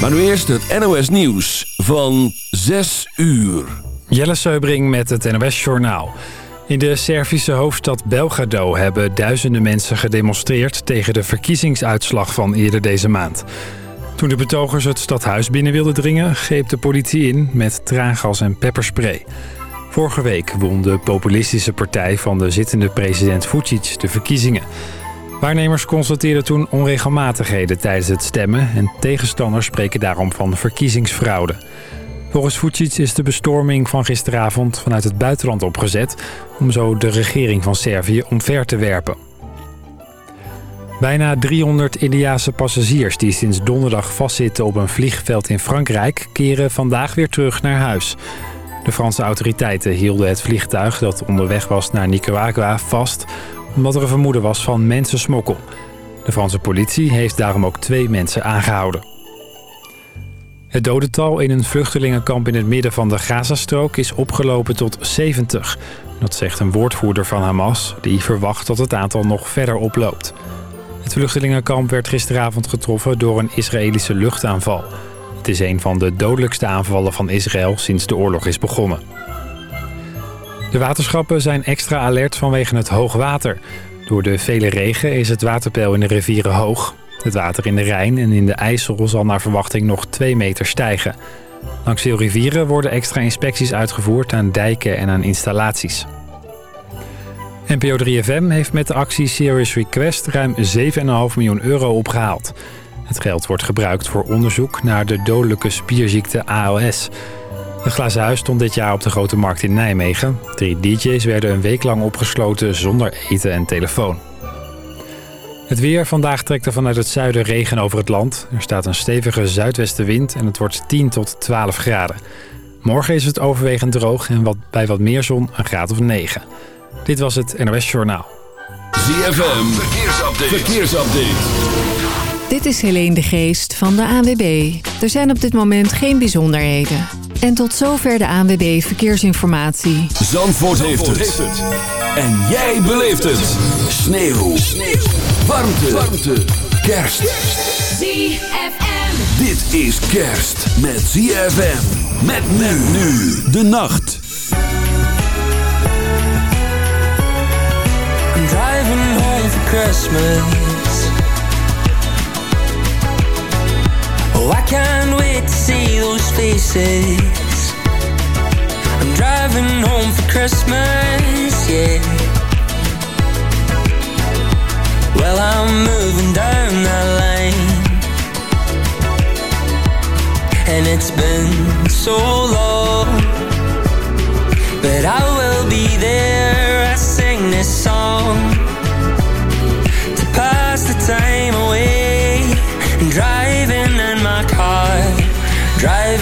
Maar nu eerst het NOS Nieuws van 6 uur. Jelle Seubring met het NOS Journaal. In de Servische hoofdstad Belgrado hebben duizenden mensen gedemonstreerd... tegen de verkiezingsuitslag van eerder deze maand. Toen de betogers het stadhuis binnen wilden dringen... greep de politie in met traangas en pepperspray. Vorige week won de populistische partij van de zittende president Vucic de verkiezingen... Waarnemers constateerden toen onregelmatigheden tijdens het stemmen... en tegenstanders spreken daarom van verkiezingsfraude. Volgens Vucic is de bestorming van gisteravond vanuit het buitenland opgezet... om zo de regering van Servië omver te werpen. Bijna 300 Indiase passagiers die sinds donderdag vastzitten op een vliegveld in Frankrijk... keren vandaag weer terug naar huis. De Franse autoriteiten hielden het vliegtuig dat onderweg was naar Nicaragua vast omdat er een vermoeden was van mensensmokkel. De Franse politie heeft daarom ook twee mensen aangehouden. Het dodental in een vluchtelingenkamp in het midden van de Gazastrook is opgelopen tot 70. Dat zegt een woordvoerder van Hamas, die verwacht dat het aantal nog verder oploopt. Het vluchtelingenkamp werd gisteravond getroffen door een Israëlische luchtaanval. Het is een van de dodelijkste aanvallen van Israël sinds de oorlog is begonnen. De waterschappen zijn extra alert vanwege het hoogwater. Door de vele regen is het waterpeil in de rivieren hoog. Het water in de Rijn en in de IJssel zal naar verwachting nog 2 meter stijgen. Langs veel rivieren worden extra inspecties uitgevoerd aan dijken en aan installaties. NPO 3FM heeft met de actie Serious Request ruim 7,5 miljoen euro opgehaald. Het geld wordt gebruikt voor onderzoek naar de dodelijke spierziekte ALS... Het glazen huis stond dit jaar op de Grote Markt in Nijmegen. Drie DJ's werden een week lang opgesloten zonder eten en telefoon. Het weer. Vandaag trekt er vanuit het zuiden regen over het land. Er staat een stevige zuidwestenwind en het wordt 10 tot 12 graden. Morgen is het overwegend droog en wat, bij wat meer zon een graad of 9. Dit was het NOS Journaal. ZFM. Verkeersupdate. Verkeersupdate. Dit is Helene de Geest van de ANWB. Er zijn op dit moment geen bijzonderheden. En tot zover de ANWB Verkeersinformatie. Zandvoort, heeft, het. En jij beleeft het. Sneeuw. Sneeuw. Warmte. Warmte. Kerst. ZFM. Dit is kerst met ZFM. Met men nu. De nacht. I'm driving home for Christmas. Oh, I can't wait to see those faces. I'm driving home for Christmas, yeah. Well, I'm moving down that lane. And it's been so long. But I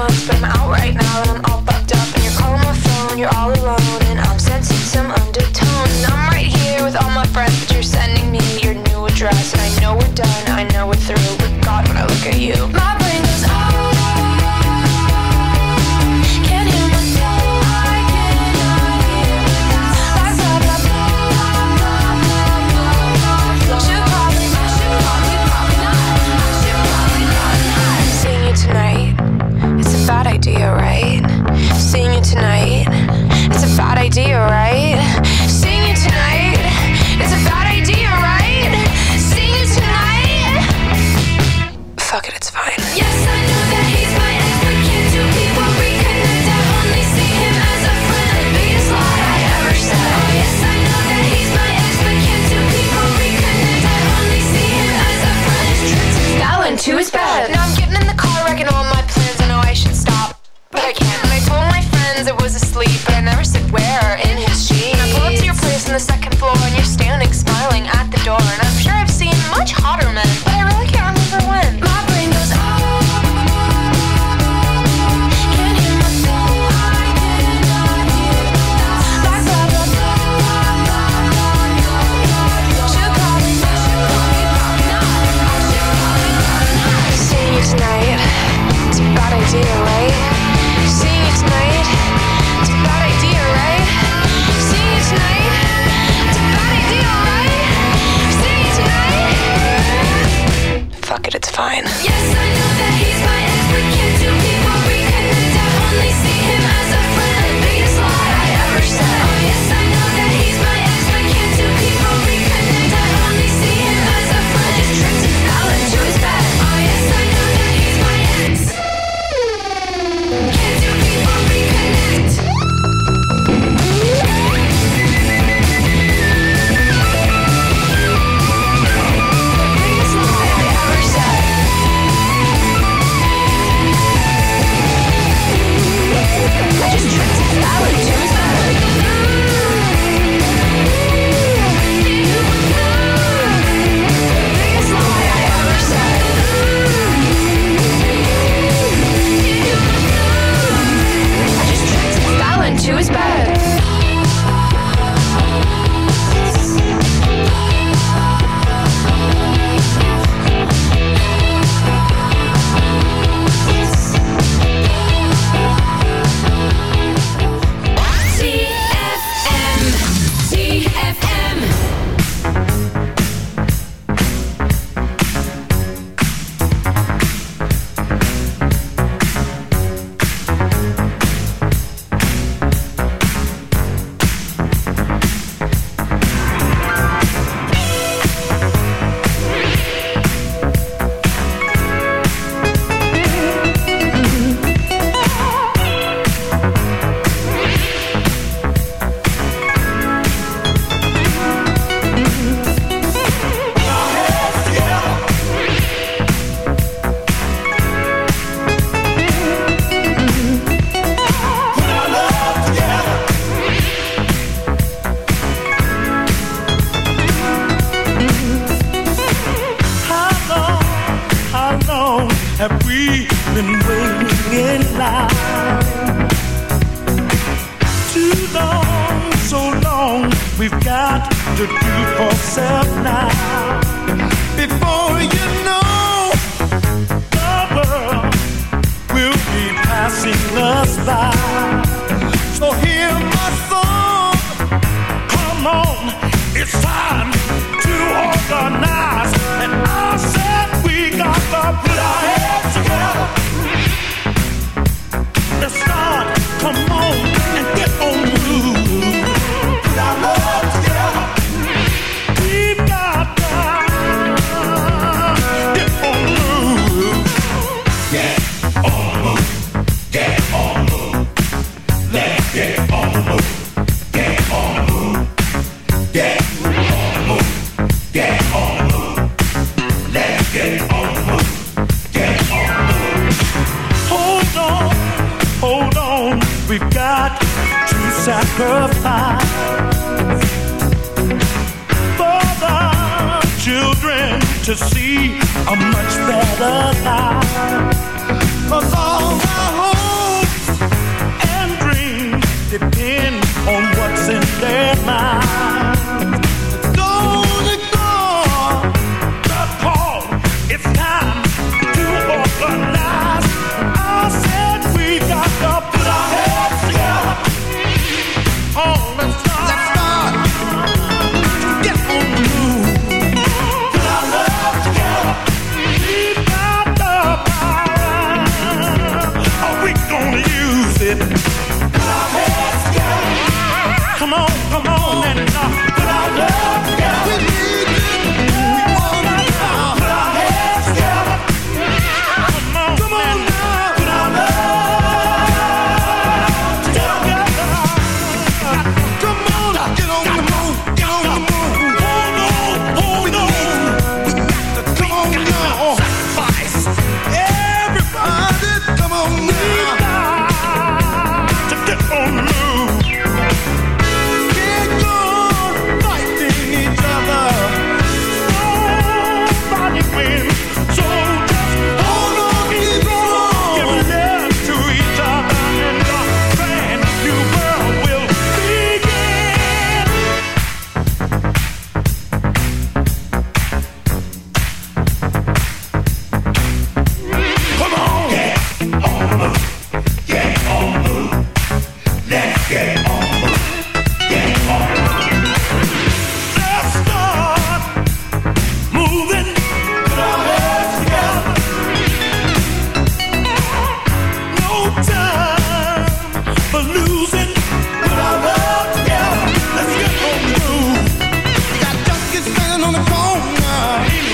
I'm out right now and I'm all fucked up. And you're calling my phone, you're all alone, and I'm sensing some undertone. I'm right here with all my friends, but you're sending me your new address. And I know we're done, I know we're through, but God, when I look at you, my Radio. corner.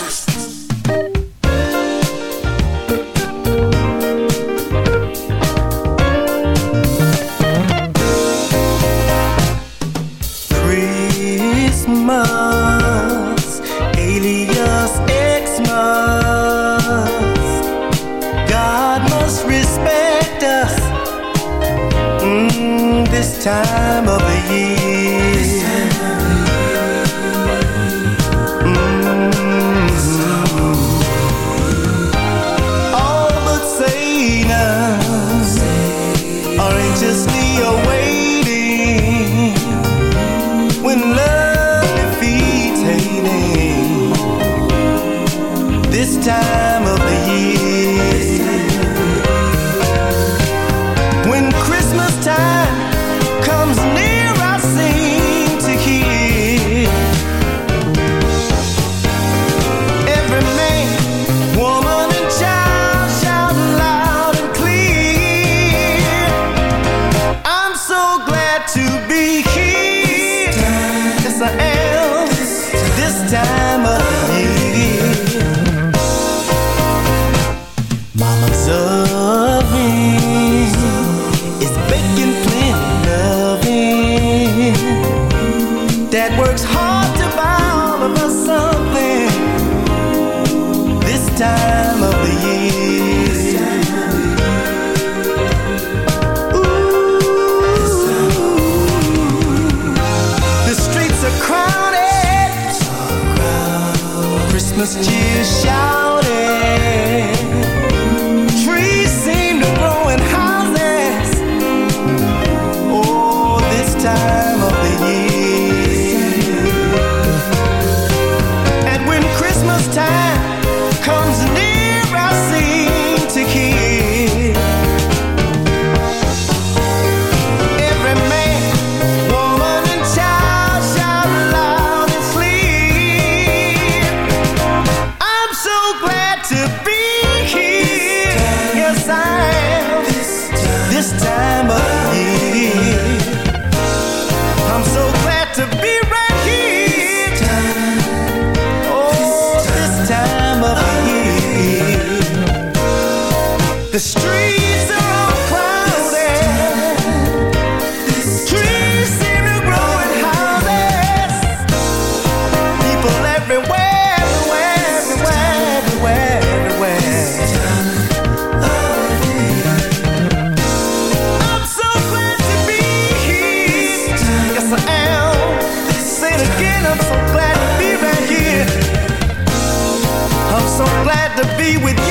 With you.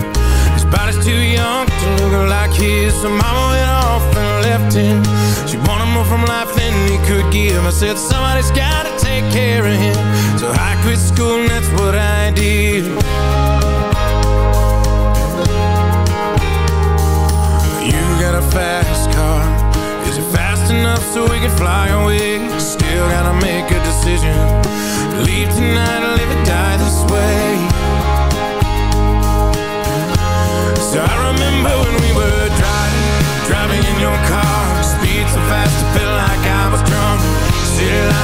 Body's too young to look like his. So mama went off and left him. She wanted more from life than he could give. I said, somebody's gotta take care of him. So I quit school and that's what I did.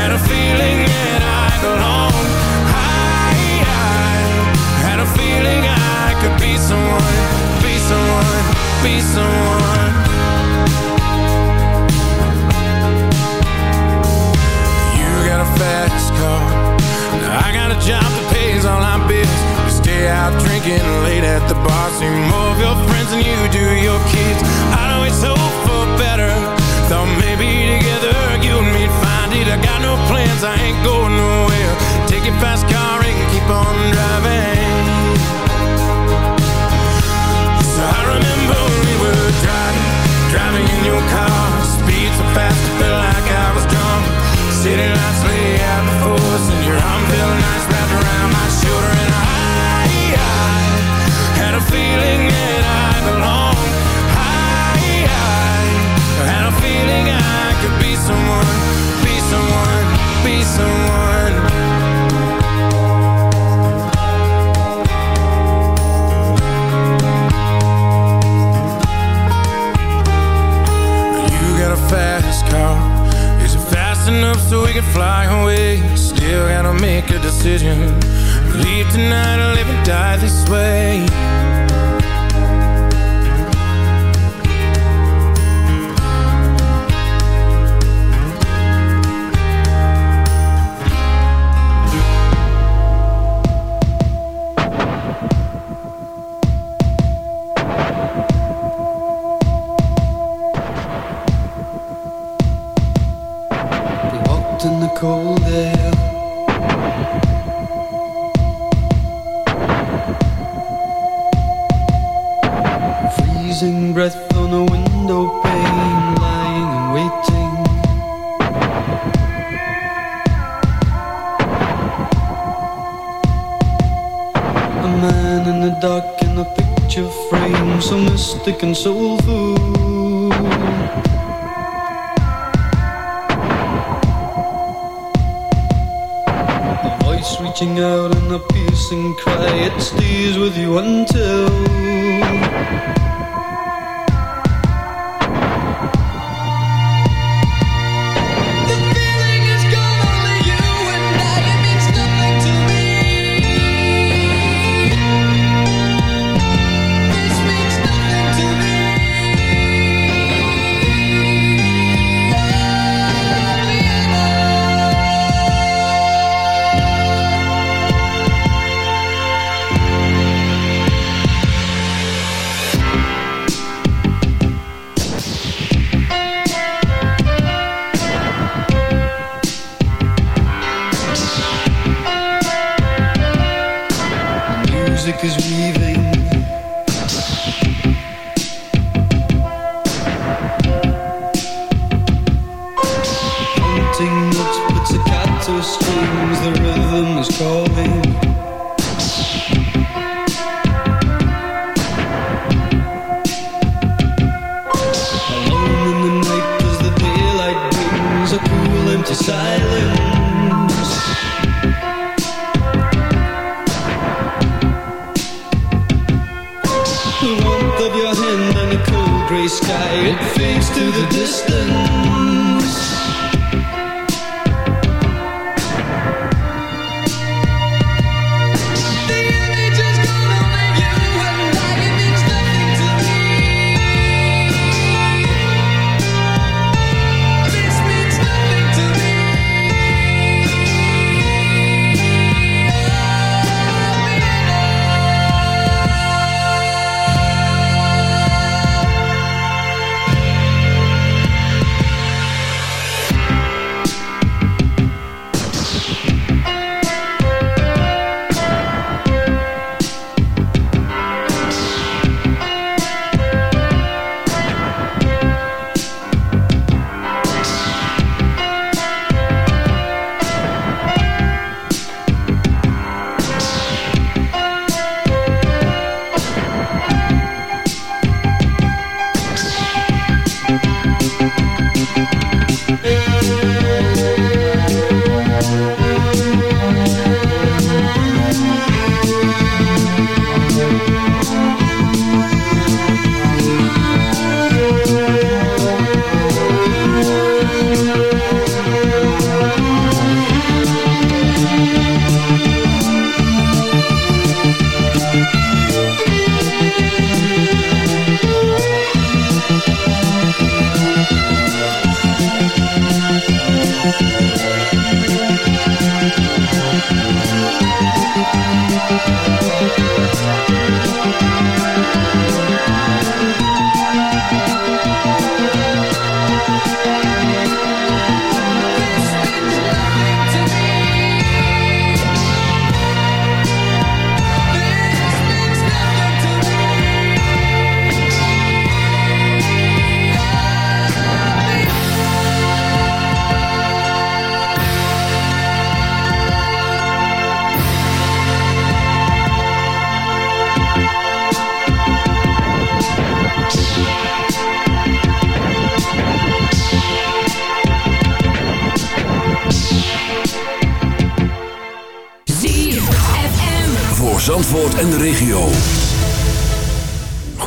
had a feeling that I belonged. I, I had a feeling I could be someone, be someone, be someone. You got a fast car. I got a job that pays all our bills. We stay out drinking late at the bar. See more of your friends than you do your kids. I always hope for better. Thought maybe together you and me'd find. I got no plans, I ain't going nowhere.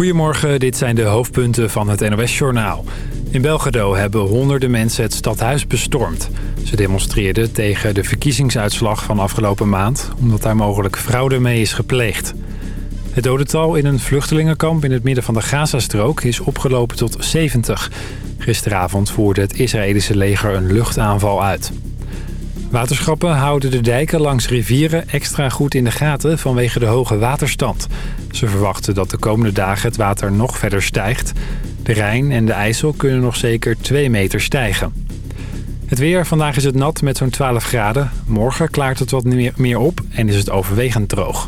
Goedemorgen, dit zijn de hoofdpunten van het NOS-journaal. In Belgrado hebben honderden mensen het stadhuis bestormd. Ze demonstreerden tegen de verkiezingsuitslag van afgelopen maand... omdat daar mogelijk fraude mee is gepleegd. Het dodental in een vluchtelingenkamp in het midden van de Gazastrook is opgelopen tot 70. Gisteravond voerde het Israëlische leger een luchtaanval uit. Waterschappen houden de dijken langs rivieren extra goed in de gaten vanwege de hoge waterstand. Ze verwachten dat de komende dagen het water nog verder stijgt. De Rijn en de IJssel kunnen nog zeker 2 meter stijgen. Het weer, vandaag is het nat met zo'n 12 graden. Morgen klaart het wat meer, op en is het overwegend droog.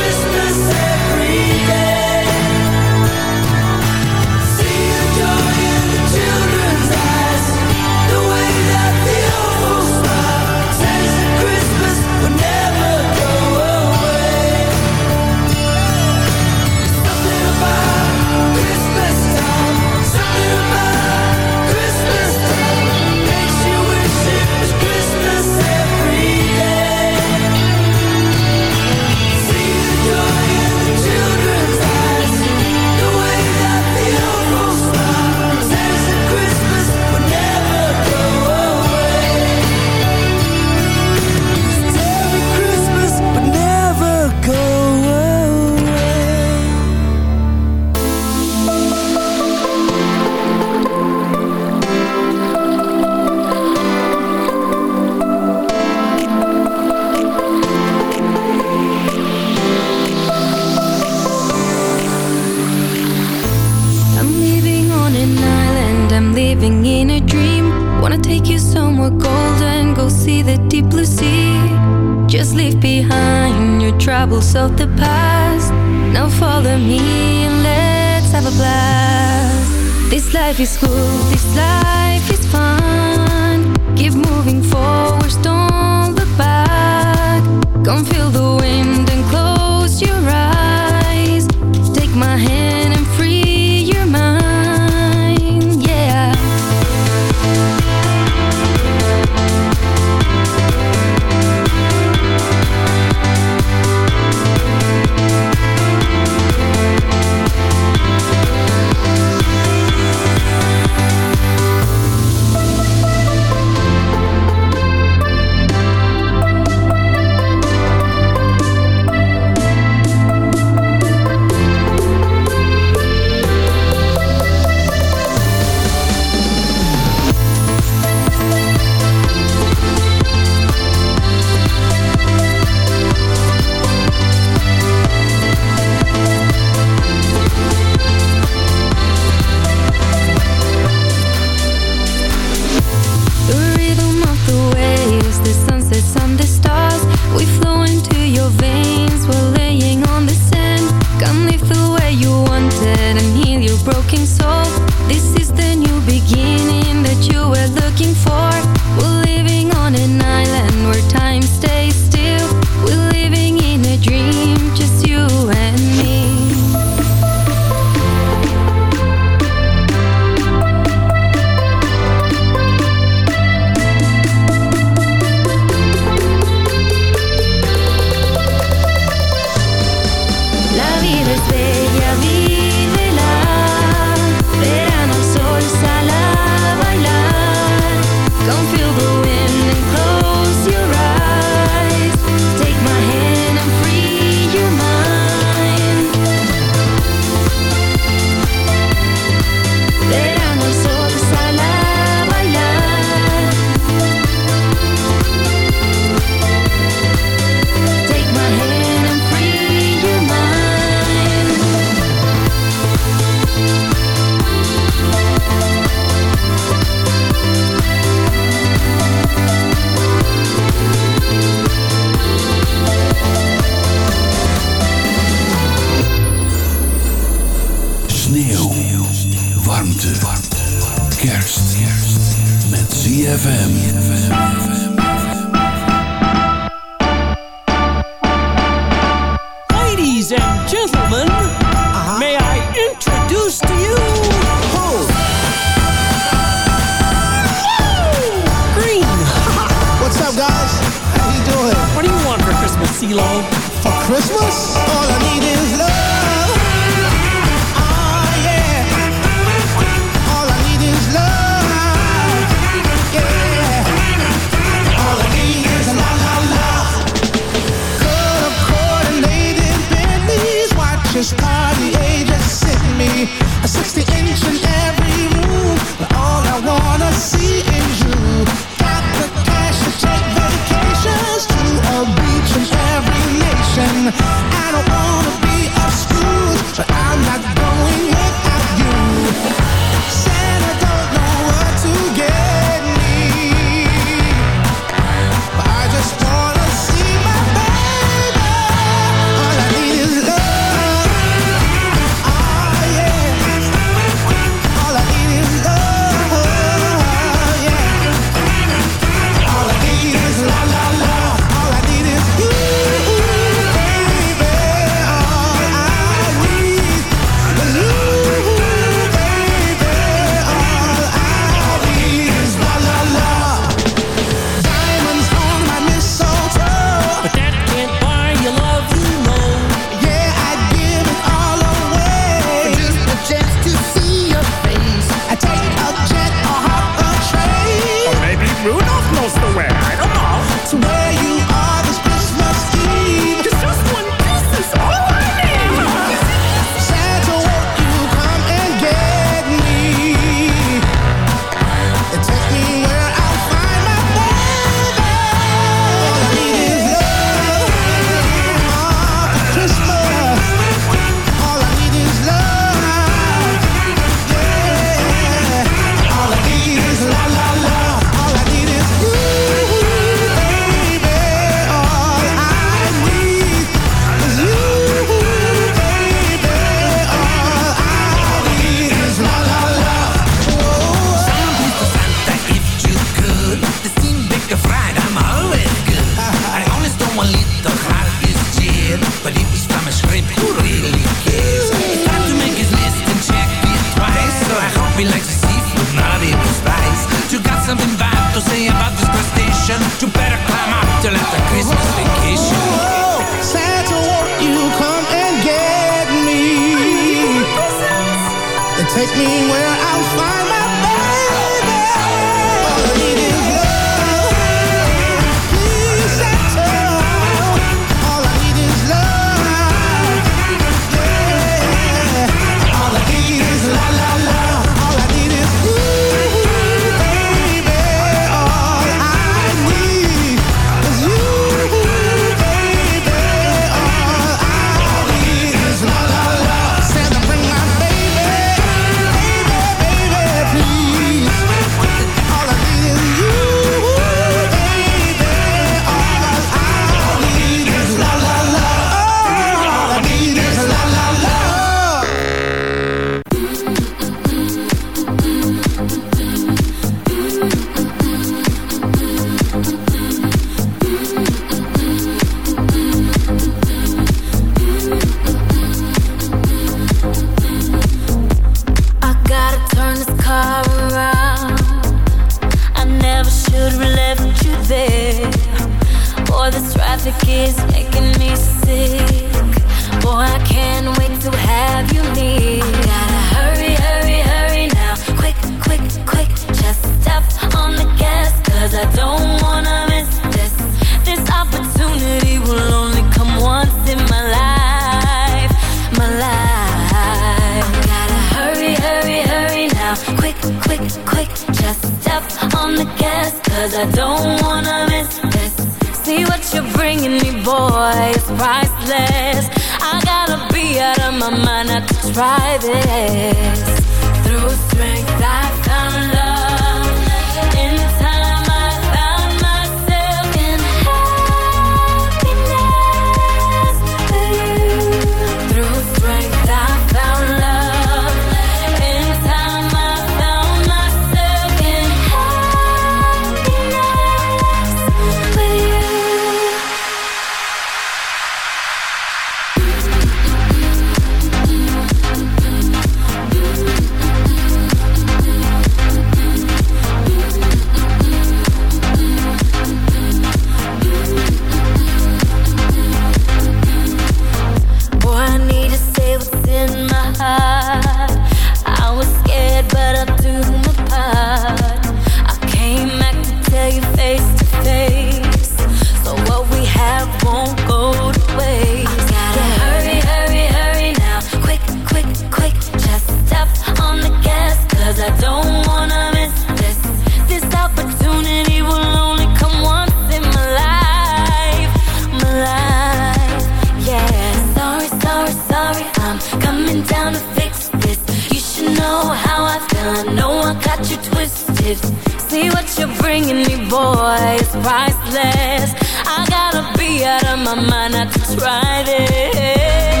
boy is priceless. I gotta be out of my mind not to try this.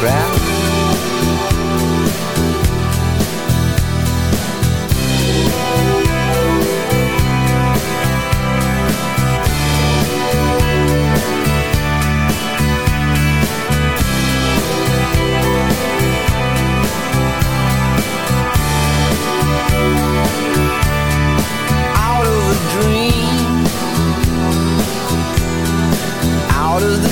crowd.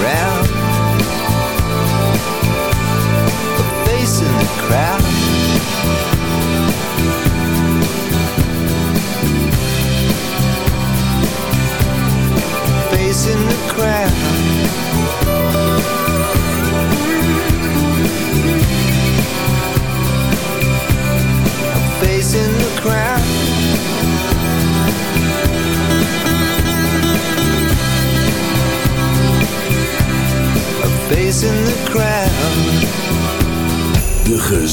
Around a face in the crowd